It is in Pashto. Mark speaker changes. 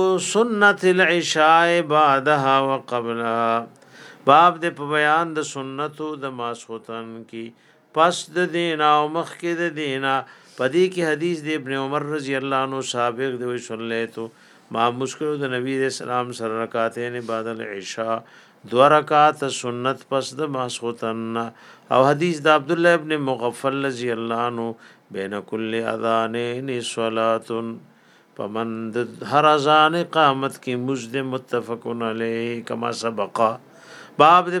Speaker 1: سنت العشاء بعدها وقبلها باب د په بیان د سنتو د ماسوتن کی پس د دین او مخ کې د دینا پدې کې حدیث د ابن عمر رضی الله عنه سابق دی وی صلیتو ما مشکل د نبی رسول الله سره رکعتین بعد العشاء دو رکعات سنت پس د ماسوتن او حدیث د عبد الله ابن مغفل رضی الله عنه بین کل اذانین صلاتن په من د هر اذان اقامت کې مزد متفقن علی کما سبقا باب دې